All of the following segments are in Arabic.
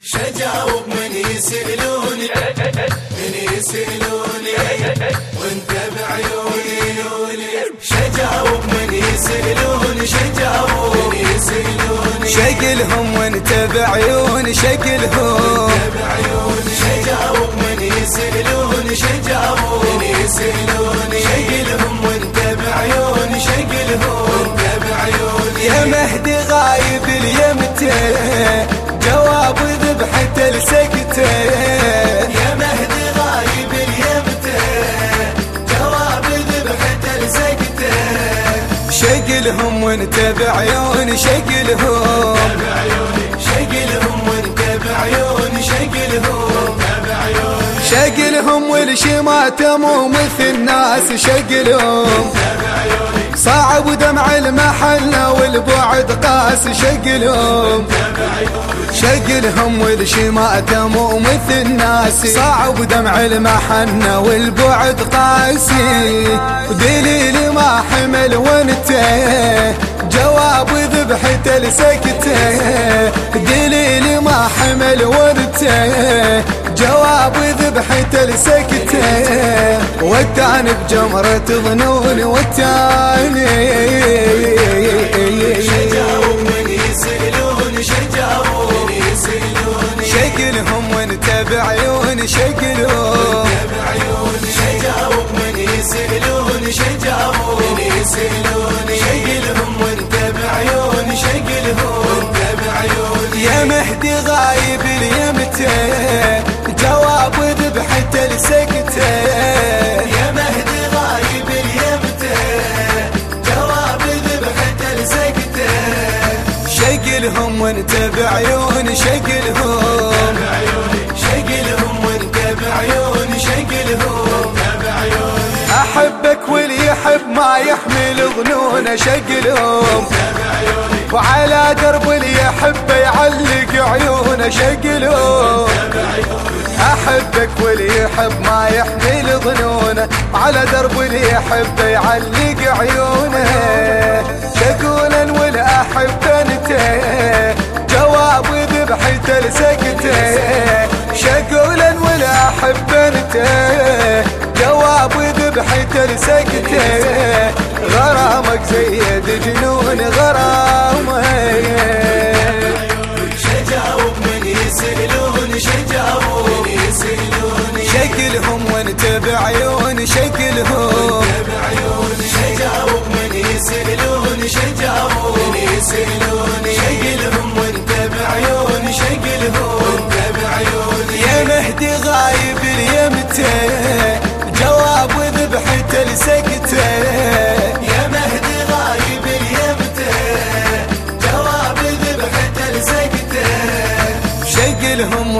شجاوب من يسألوني من يسألوني وانت بعيوني شجاوب من يسألوني شجاوب من يسألوني. شكلهم وانت بعيوني شكلهم. شجاوب من يسألوني شجاوب من يسألوني. لسكته يا مهدي غايب اليمته جواب ذبحته لسكته شكلهم وانت بعيوني شكلهم شقلهم وانت بعيوني شقلهم. شكلهم والشماتة مو مثل ناس شكلهم صعب ودمع المحنة والبعد قاس شكلهم شكلهم والشماتة مو مثل ناس صعب ودمع المحنة والبعد قاسي ودليل ما حمل وانته جواب ذبحته لسكته دليل ما حمل ورته جواب ذبحته لسكته والتاني بجمرة ظنون والتاني لسكته يا مهدي غايب اليمته جواب ذبحته لسكته شكلهم وانت بعيوني شكلهم شقلهم وانت بعيوني شقلهم. أحبك واللي يحب ما يحمل ظنونه شكلهم وعلى درب يحب يعلق عيونه شكلهم أحبك واللي يحب ما يحمل ظنونه. على درب اللي يحب يعلق عيونه. شكولا ولا احب انت جواب ذبحته لسكته شكولا ولا احب انت جواب ذبحته لسكته غرامك زيد جنون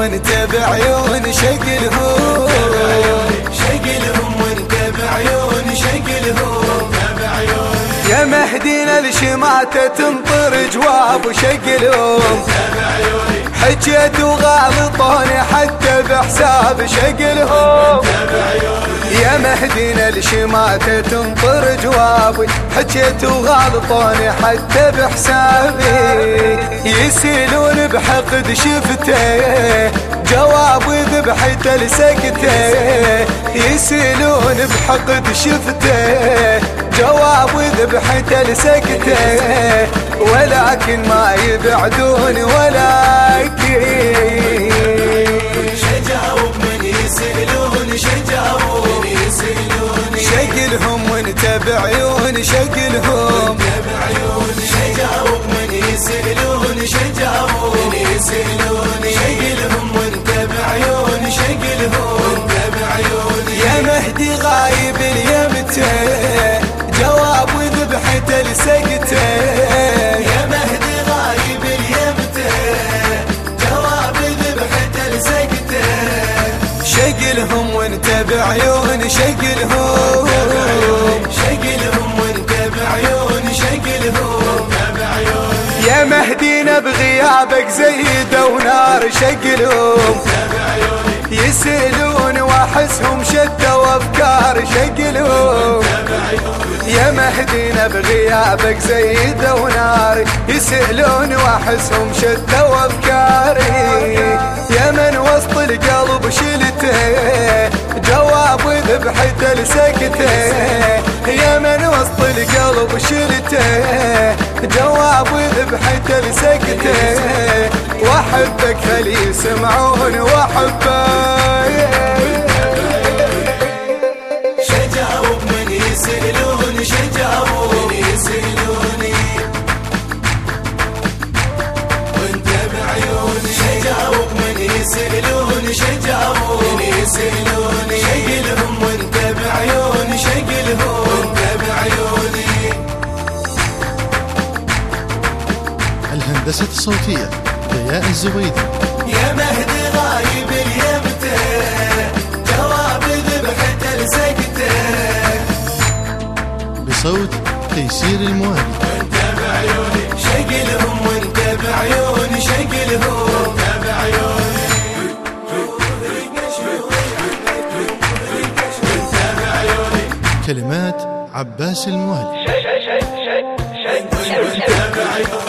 وانت بعيوني شكلهم بعيوني يا مهدينا الشماتة تنطر جواب شكلهم حجيت وغالطوني حتى بحساب شكلهم يا مهدينا الشماتة تنطر جوابي. حجيت وغالطوني حتى بحسابي. يسيلون بحقد شفته جوابي ذبحته لسكته. يسيلون بحقد شفته جوابي ذبحته لسكته. ولكن ما يبعدون ولكن شكلهم شجاوب من شجاوب من شقلهم وانت بعيوني شقلهم وانت يا مهدي غايب اليمته جواب شكلهم وانت شكلهم. شقلهم بغيابك زيدة ونار شكلهم يسألون وأحسهم شدة وأفكار شكلهم يا مهدينا بغيابك زيد وناري يسألون وأحسهم شتى وافكاري يا من وسط القلب شلته جواب ذبحته لسكته. يا من وسط القلب شلته جواب ذبحته لسكتة. وأحبك هل يسمعون وأحبك. الهندسة الصوتية ضياء الزبيدي. يا مهدي غايب اليمته جواب ذبحته لسكته بصوت تيسير الموالي وانت بعيوني شقلهم وانت بعيوني شقلهم وانت بعيوني كلمات عباس الموالي وانت بعيوني